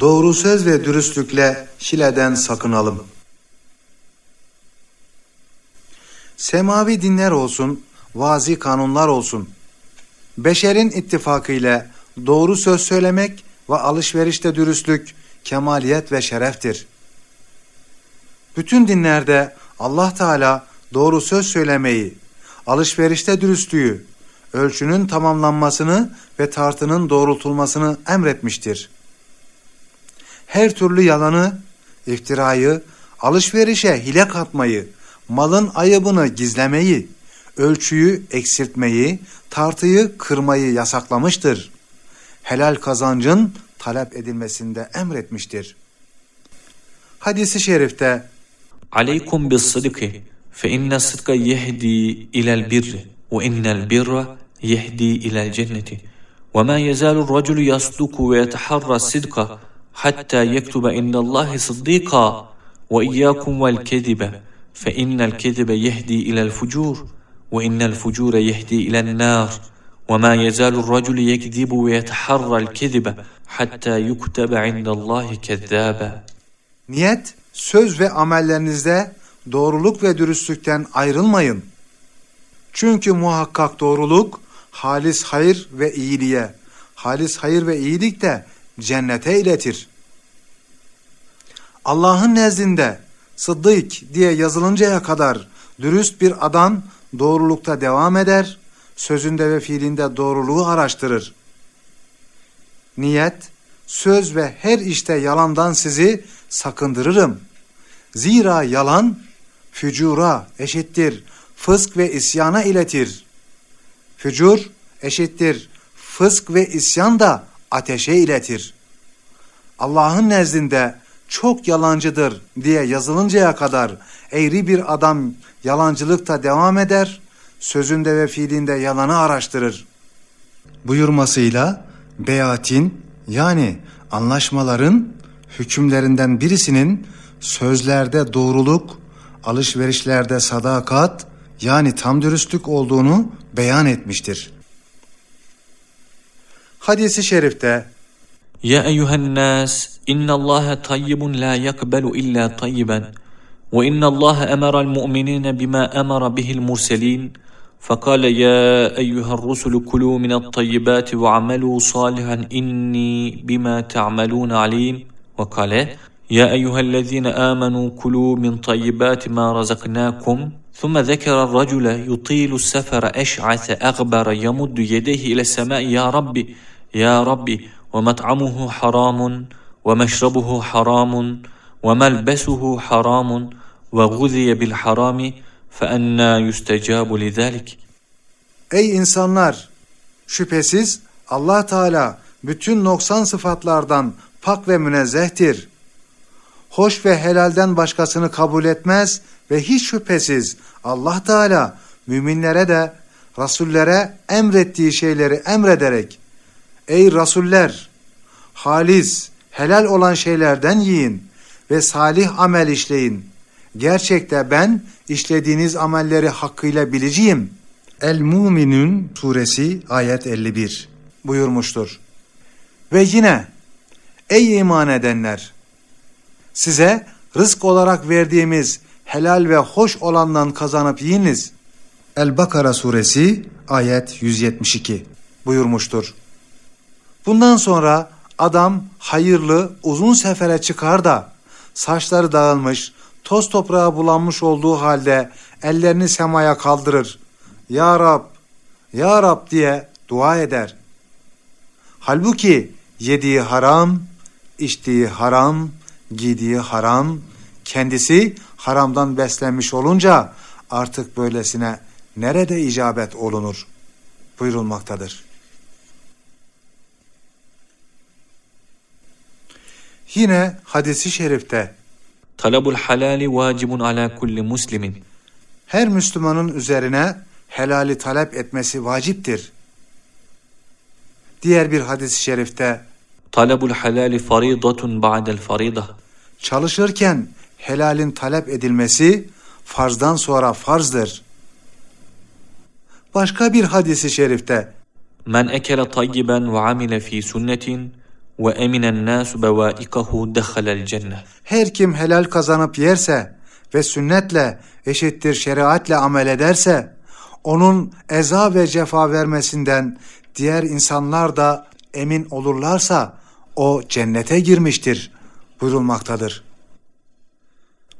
Doğru söz ve dürüstlükle hileden sakınalım. Semavi dinler olsun, vazi kanunlar olsun. Beşerin ittifakıyla doğru söz söylemek ve alışverişte dürüstlük, kemaliyet ve şereftir. Bütün dinlerde Allah Teala doğru söz söylemeyi, alışverişte dürüstlüğü, ölçünün tamamlanmasını ve tartının doğrultulmasını emretmiştir her türlü yalanı, iftirayı, alışverişe hile katmayı, malın ayıbını gizlemeyi, ölçüyü eksiltmeyi, tartıyı kırmayı yasaklamıştır. Helal kazancın talep edilmesinde emretmiştir. Hadisi şerifte Aleykum bis sıdki fe inne sıdka yehdi ilel birri ve innel birra yehdi ilel cenneti ve ma yezalu raculu yasduku ve yeteharra sidka hatta yektube indallahi sıddika ve iyyakum vel kezibe fe innel kezibe yehdi ilel fucur ve innel fucure yehdi ilen nar ve ma yezalu racul yekzibu ve yeteharral kezibe hatta yuktebe indallahi kezzabe Niyet söz ve amellerinizde doğruluk ve dürüstlükten ayrılmayın. Çünkü muhakkak doğruluk halis hayır ve iyiliğe, halis hayır ve iyilik de cennete iletir. Allah'ın nezdinde sıddık diye yazılıncaya kadar dürüst bir adam doğrulukta devam eder, sözünde ve fiilinde doğruluğu araştırır. Niyet, söz ve her işte yalandan sizi sakındırırım. Zira yalan fücura eşittir, fısk ve isyana iletir. Fücur eşittir, fısk ve isyan da ateşe iletir. Allah'ın nezdinde çok yalancıdır diye yazılıncaya kadar eğri bir adam yalancılıkta devam eder, sözünde ve fiilinde yalanı araştırır. Buyurmasıyla beyatin yani anlaşmaların hükümlerinden birisinin sözlerde doğruluk, alışverişlerde sadakat yani tam dürüstlük olduğunu beyan etmiştir. Hadisi şerifte أيها الناس إن الله طيب لا يقبل إلا طيبا وإن الله أمر المؤمنين بما أمر به المرسلين. فقال يا أيها الرسل كلوا من الطيبات واعملوا صالحا إني بما تعملون عليم. وقال يا أيها الذين آمنوا كلوا من طيبات ما رزقناكم. ثم ذكر الرجل يطيل السفر أشعث أغبر يمد يديه إلى السماء يا ربي Ya Rabbi ve met'amuhu haramun ve meşrabuhu haramun ve melbesuhu haramun ve guziye. Ey insanlar! Şüphesiz Allah Teala bütün noksan sıfatlardan pak ve münezzehtir. Hoş ve helalden başkasını kabul etmez ve hiç şüphesiz Allah Teala müminlere de Resullere emrettiği şeyleri emrederek Ey rasuller! Halis, helal olan şeylerden yiyin ve salih amel işleyin. Gerçekte ben işlediğiniz amelleri hakkıyla bileceğim. El-Muminun suresi ayet 51 buyurmuştur. Ve yine ey iman edenler size rızk olarak verdiğimiz helal ve hoş olandan kazanıp yiyiniz. El-Bakara suresi ayet 172 buyurmuştur. Bundan sonra adam hayırlı uzun sefere çıkar da saçları dağılmış, toz toprağa bulanmış olduğu halde ellerini semaya kaldırır. Ya Rab, Ya Rab diye dua eder. Halbuki yediği haram, içtiği haram, giydiği haram, kendisi haramdan beslenmiş olunca artık böylesine nerede icabet olunur buyurulmaktadır. Yine hadisi şerifte Talabul halali vacibun ala kulli muslimin. Her Müslümanın üzerine helali talep etmesi vaciptir. Diğer bir hadis-i şerifte Talabul halali faridatun ba'del farida. Çalışırken helalin talep edilmesi farzdan sonra farzdır. Başka bir hadisi şerifte Men ekele tayyiben ve amile fi sünnetin ve eminen nasu bevaikahu dehalel cennet. Her kim helal kazanıp yerse ve sünnetle eşittir şeriatle amel ederse onun eza ve cefa vermesinden diğer insanlar da emin olurlarsa o cennete girmiştir buyurulmaktadır.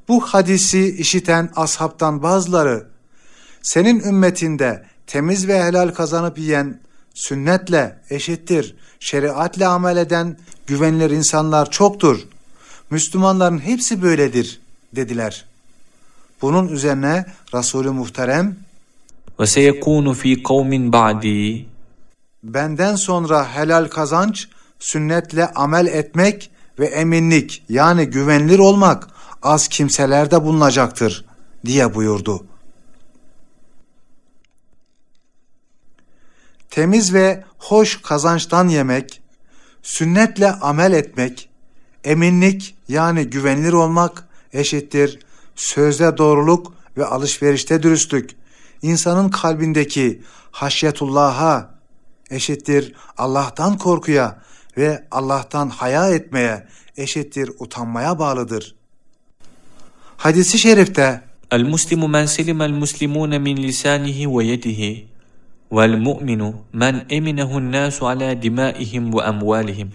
Bu hadisi işiten ashabtan bazıları senin ümmetinde temiz ve helal kazanıp yiyen sünnetle eşittir, şeriatle amel eden güvenilir insanlar çoktur. Müslümanların hepsi böyledir dediler. Bunun üzerine Resulü Muhterem ve seyekunu fi kavmin ba'di benden sonra helal kazanç sünnetle amel etmek ve eminlik yani güvenilir olmak az kimselerde bulunacaktır diye buyurdu.'' temiz ve hoş kazançtan yemek, sünnetle amel etmek, eminlik yani güvenilir olmak eşittir sözde doğruluk ve alışverişte dürüstlük. insanın kalbindeki haşyetullah'a eşittir Allah'tan korkuya ve Allah'tan haya etmeye eşittir utanmaya bağlıdır. Hadisi şerifte El muslimu men selimel muslimune min lisanihi ve yedihi والمؤمن من أمنه الناس على دمائهم وأموالهم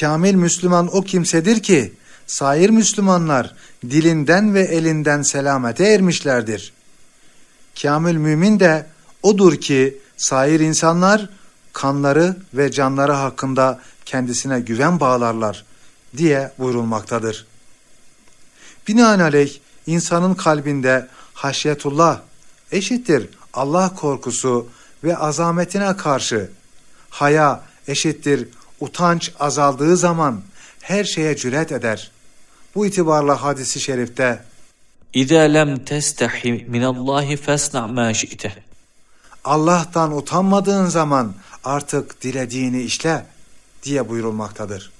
Kamil Müslüman o kimsedir ki sair Müslümanlar dilinden ve elinden selamete ermişlerdir. Kamil mümin de odur ki sair insanlar kanları ve canları hakkında kendisine güven bağlarlar diye buyurulmaktadır. Binaenaleyh insanın kalbinde haşyetullah eşittir Allah korkusu ve azametine karşı haya eşittir utanç azaldığı zaman her şeye cüret eder. Bu itibarla hadisi şerifte İza lem testahi min Allahi fasna ma şi'te. Allah'tan utanmadığın zaman artık dilediğini işle diye buyurulmaktadır.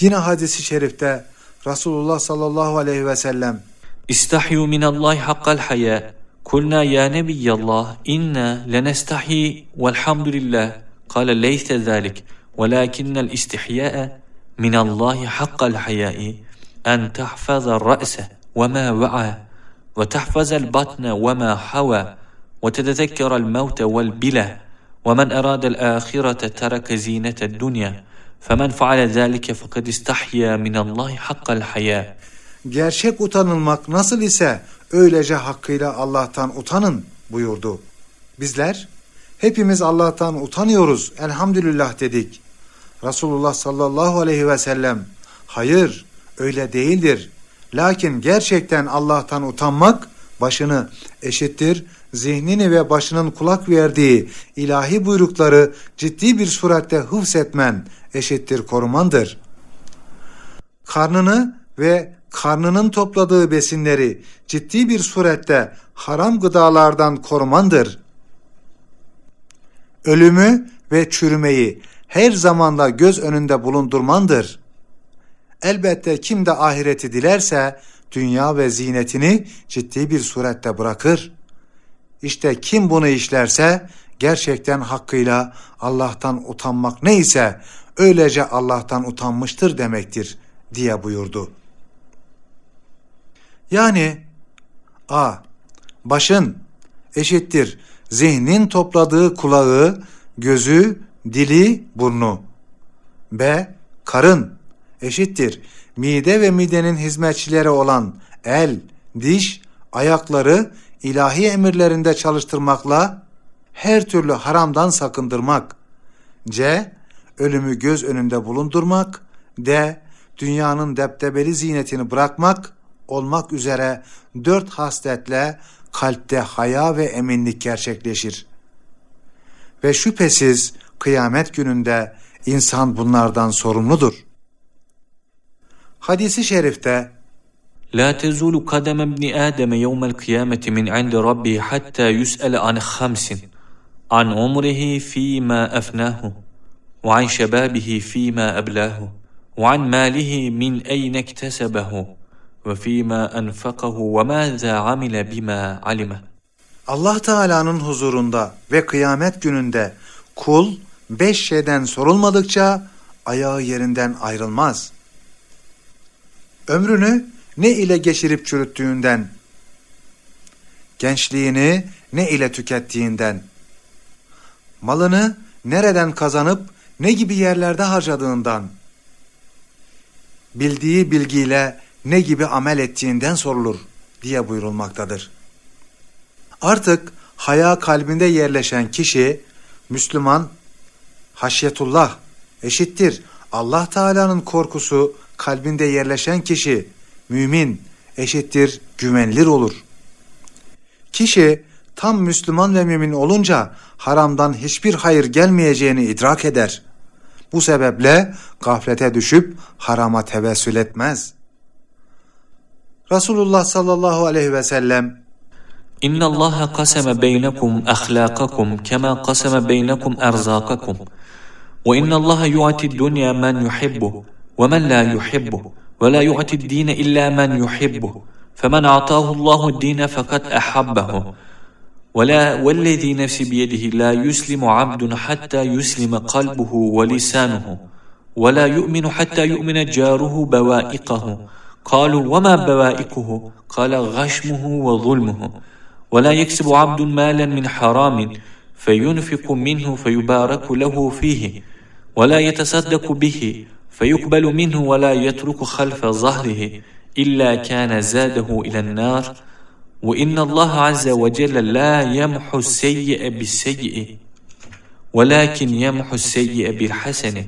Yine hadisi şerifte Resulullah sallallahu aleyhi ve sellem İstahyu min Allahi hakkal haya قلنا يا نبي الله إنا لنستحي والحمد لله قال ليس ذلك ولكن الاستحياء من الله حق الحياء أن تحفظ الرأس وما وعى وتحفظ البطن وما حوى وتتذكر الموت والبلى ومن أراد الآخرة ترك زينة الدنيا فمن فعل ذلك فقد استحيا من الله حق الحياء. gerçek utanılmak nasıl ise öylece hakkıyla Allah'tan utanın buyurdu. Bizler hepimiz Allah'tan utanıyoruz elhamdülillah dedik. Resulullah sallallahu aleyhi ve sellem hayır öyle değildir. Lakin gerçekten Allah'tan utanmak başını eşittir, zihnini ve başının kulak verdiği ilahi buyrukları ciddi bir surette hıfzetmen eşittir korumandır. Karnını ve karnının topladığı besinleri ciddi bir surette haram gıdalardan korumandır. Ölümü ve çürümeyi her zamanda göz önünde bulundurmandır. Elbette kim de ahireti dilerse dünya ve zinetini ciddi bir surette bırakır. İşte kim bunu işlerse gerçekten hakkıyla Allah'tan utanmak neyse öylece Allah'tan utanmıştır demektir diye buyurdu. Yani A. Başın eşittir zihnin topladığı kulağı, gözü, dili, burnu. B. Karın eşittir mide ve midenin hizmetçileri olan el, diş, ayakları ilahi emirlerinde çalıştırmakla her türlü haramdan sakındırmak. C. Ölümü göz önünde bulundurmak. D. Dünyanın deptebeli zinetini bırakmak olmak üzere dört hasletle kalpte haya ve eminlik gerçekleşir. Ve şüphesiz kıyamet gününde insan bunlardan sorumludur. Hadisi şerifte La tezulu kadem ibni Adem yevmel kıyameti min indi Rabbi hatta yüs'el an khamsin an umrihi fîmâ efnâhu ve an şebâbihi fîmâ eblahu ve an mâlihi min eyne iktesebehu وفيما أنفقه وماذا عمل بما علمه Allah Teala'nın huzurunda ve kıyamet gününde kul beş şeyden sorulmadıkça ayağı yerinden ayrılmaz. Ömrünü ne ile geçirip çürüttüğünden, gençliğini ne ile tükettiğinden, malını nereden kazanıp ne gibi yerlerde harcadığından, bildiği bilgiyle ne gibi amel ettiğinden sorulur diye buyurulmaktadır. Artık haya kalbinde yerleşen kişi Müslüman, haşyetullah eşittir. Allah Teala'nın korkusu kalbinde yerleşen kişi mümin eşittir güvenilir olur. Kişi tam Müslüman ve mümin olunca haramdan hiçbir hayır gelmeyeceğini idrak eder. Bu sebeple gaflete düşüp harama tevessül etmez. Resulullah sallallahu aleyhi ve sellem إن الله قسم بينكم أخلاقكم كما قسم بينكم أرزاقكم وإن الله يعطي الدنيا من يحبه ومن لا يحبه ولا يعطي الدين إلا من يحبه فمن أعطاه الله الدين فقد أحبه ولا والذي نفسي بيده لا يسلم عبد حتى يسلم قلبه ولسانه ولا يؤمن حتى يؤمن جاره بوائقه قالوا وما بوائقه قال غشمه وظلمه. ولا يكسب عبد مالا من حرام فينفق منه فيبارك له فيه. ولا يتصدق به فيقبل منه ولا يترك خلف ظهره. إلا كان زاده إلى النار. وإن الله عز وجل لا يمحو السيء بالسيء ولكن يمحو السيء بالحسن.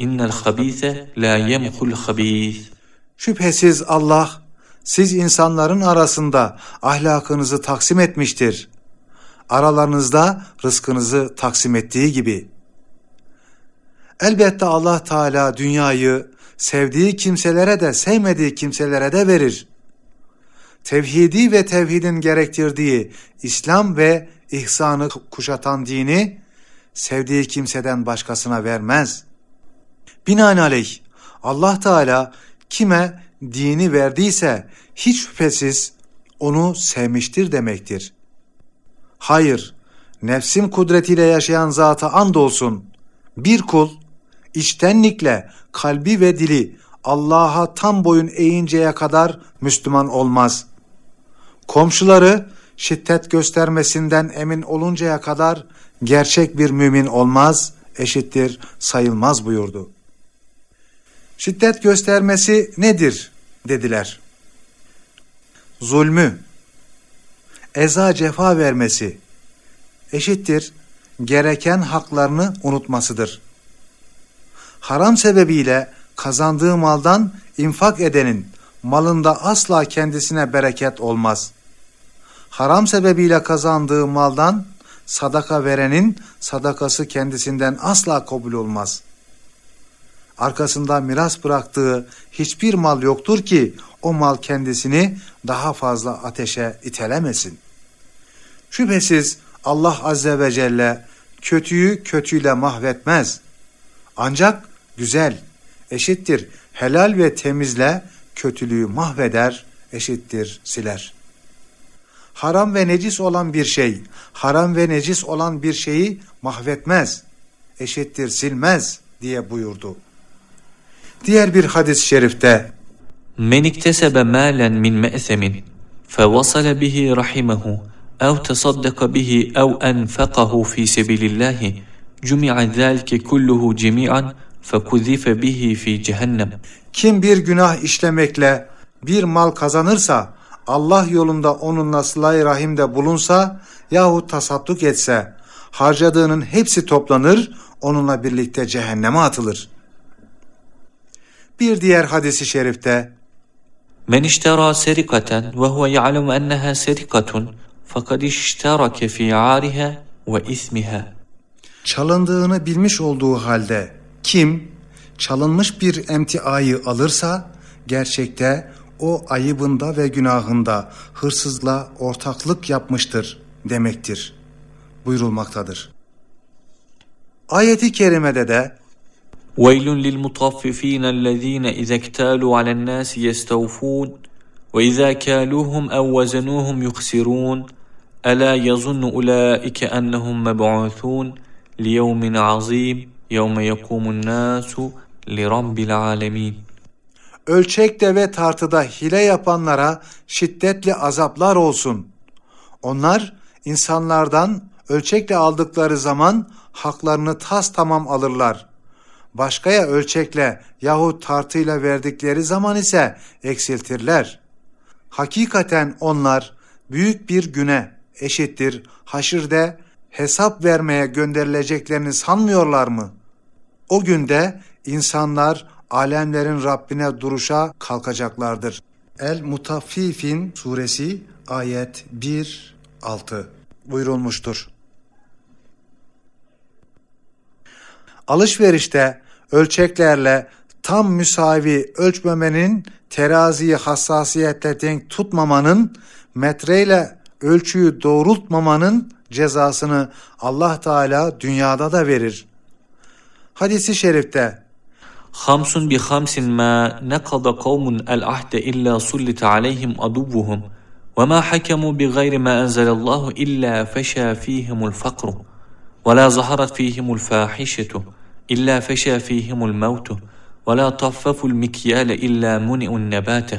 إن الخبيث لا يمحو الخبيث. Şüphesiz Allah siz insanların arasında ahlakınızı taksim etmiştir. Aralarınızda rızkınızı taksim ettiği gibi. Elbette Allah Teala dünyayı sevdiği kimselere de sevmediği kimselere de verir. Tevhidi ve tevhidin gerektirdiği İslam ve ihsanı kuşatan dini sevdiği kimseden başkasına vermez. Binaenaleyh Allah Teala kime dini verdiyse hiç şüphesiz onu sevmiştir demektir. Hayır, nefsim kudretiyle yaşayan zata andolsun. Bir kul içtenlikle kalbi ve dili Allah'a tam boyun eğinceye kadar Müslüman olmaz. Komşuları şiddet göstermesinden emin oluncaya kadar gerçek bir mümin olmaz, eşittir, sayılmaz buyurdu. Şiddet göstermesi nedir dediler. Zulmü, eza cefa vermesi, eşittir, gereken haklarını unutmasıdır. Haram sebebiyle kazandığı maldan infak edenin malında asla kendisine bereket olmaz. Haram sebebiyle kazandığı maldan sadaka verenin sadakası kendisinden asla kabul olmaz. Arkasında miras bıraktığı hiçbir mal yoktur ki o mal kendisini daha fazla ateşe itelemesin. Şüphesiz Allah Azze ve Celle kötüyü kötüyle mahvetmez. Ancak güzel, eşittir, helal ve temizle kötülüğü mahveder, eşittir, siler. Haram ve necis olan bir şey, haram ve necis olan bir şeyi mahvetmez, eşittir, silmez diye buyurdu. Diğer bir hadis-i şerifte Men iktesebe malen min me'semin fevasale bihi rahimehu ev tesaddaka bihi ev enfekahu fi sebilillahi cumi'a zâlke kulluhu cemi'an fekuzife bihi fi cehennem. Kim bir günah işlemekle bir mal kazanırsa Allah yolunda onunla sılay rahimde bulunsa yahut tasadduk etse harcadığının hepsi toplanır onunla birlikte cehenneme atılır. Bir diğer hadisi şerifte Men iştera serikaten ve huve ya'lemu enneha serikatun fakad işterake fi ariha ve ismiha. Çalındığını bilmiş olduğu halde kim çalınmış bir emtiayı alırsa gerçekte o ayıbında ve günahında hırsızla ortaklık yapmıştır demektir buyurulmaktadır. Ayeti kerimede de ويل للمطففين الذين إذا اكتالوا على الناس يستوفون وإذا كالوهم أو وزنوهم يخسرون ألا يظن أولئك أنهم مبعوثون ليوم عظيم يوم يقوم الناس لرب العالمين Ölçekte ve tartıda hile yapanlara şiddetli azaplar olsun. Onlar insanlardan ölçekle aldıkları zaman haklarını tas tamam alırlar. Başkaya ölçekle yahut tartıyla verdikleri zaman ise eksiltirler. Hakikaten onlar büyük bir güne eşittir haşirde hesap vermeye gönderileceklerini sanmıyorlar mı? O günde insanlar alemlerin Rabbine duruşa kalkacaklardır. El Mutaffifin suresi ayet 1-6 buyurulmuştur. Alışverişte ölçeklerle tam müsavi ölçmemenin teraziyi hassasiyetle denk tutmamanın metreyle ölçüyü doğrultmamanın cezasını Allah Teala dünyada da verir. Hadisi şerifte Hamsun bi hamsin ma nekada kavmun el ahde illa sullita aleyhim adubuhum ve ma hakemu bi gayri ma enzelallahu illa feşa fihimul fakru ve la zaharat fihimul fahişetu إلا فشى فيهم الموت ولا طففوا المكيال إلا منئوا النبات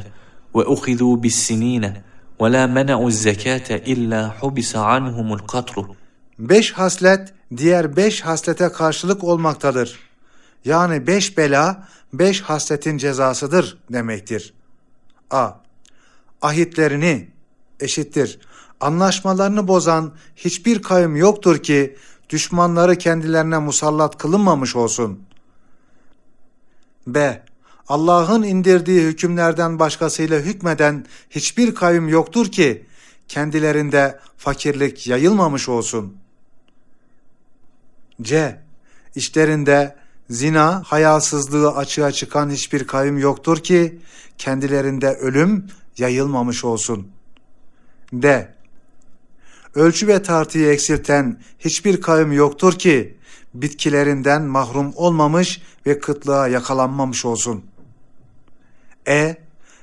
وأخذوا بالسنين ولا منعوا الزكاة إلا حبس عنهم القطر Beş haslet diğer beş haslete karşılık olmaktadır. Yani beş bela beş hasletin cezasıdır demektir. A. Ahitlerini eşittir. Anlaşmalarını bozan hiçbir kavim yoktur ki düşmanları kendilerine musallat kılınmamış olsun. B. Allah'ın indirdiği hükümlerden başkasıyla hükmeden hiçbir kavim yoktur ki kendilerinde fakirlik yayılmamış olsun. C. İşlerinde zina, hayasızlığı açığa çıkan hiçbir kavim yoktur ki kendilerinde ölüm yayılmamış olsun. D. Ölçü ve tartıyı eksilten hiçbir kavim yoktur ki bitkilerinden mahrum olmamış ve kıtlığa yakalanmamış olsun. E.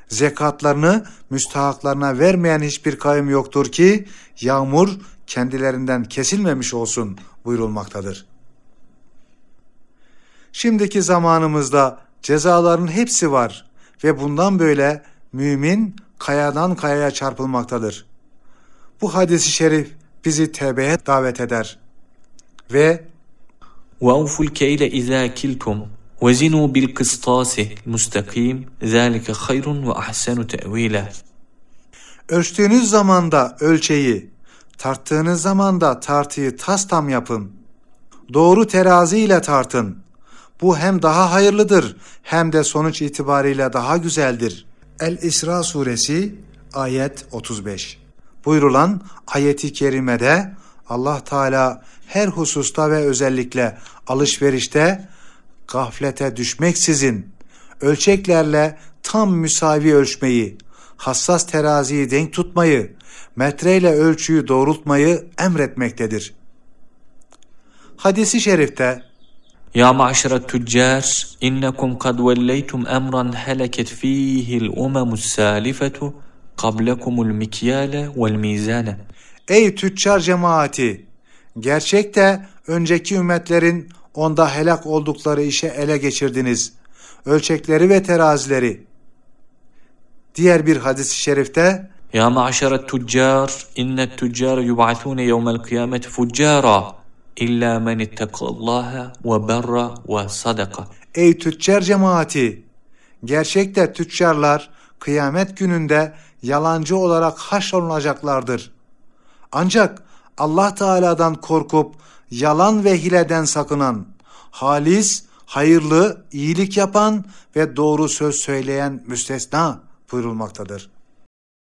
Zekatlarını müstahaklarına vermeyen hiçbir kavim yoktur ki yağmur kendilerinden kesilmemiş olsun buyurulmaktadır. Şimdiki zamanımızda cezaların hepsi var ve bundan böyle mümin kayadan kayaya çarpılmaktadır. Bu hadisi şerif bizi tevbeye davet eder. Ve وأوفوا الكيل إذا كلتم وزنوا بالقسطاس المستقيم ذلك خير وأحسن تأويلا ölçtüğünüz zamanda ölçeyi, tarttığınız zamanda tartıyı tas tam yapın. Doğru terazi ile tartın. Bu hem daha hayırlıdır hem de sonuç itibariyle daha güzeldir. El-İsra suresi ayet 35. buyrulan ayeti kerimede Allah Teala her hususta ve özellikle alışverişte gaflete düşmeksizin ölçeklerle tam müsavi ölçmeyi, hassas teraziyi denk tutmayı, metreyle ölçüyü doğrultmayı emretmektedir. Hadisi şerifte Ya maşeret tüccar innekum kad velleytum emran heleket fihi'l umemus salifetu kablekumul mikyale vel mizane. Ey tüccar cemaati! Gerçekte önceki ümmetlerin onda helak oldukları işe ele geçirdiniz. Ölçekleri ve terazileri. Diğer bir hadis-i şerifte Ya maşeret tüccar inne tüccar yub'atune yevmel kıyameti fuccara illa men ittekallaha ve berra ve sadaka. Ey tüccar cemaati! Gerçekte tüccarlar kıyamet gününde yalancı olarak haşrolunacaklardır. Ancak Allah Teala'dan korkup yalan ve hileden sakınan, halis, hayırlı, iyilik yapan ve doğru söz söyleyen müstesna buyurulmaktadır.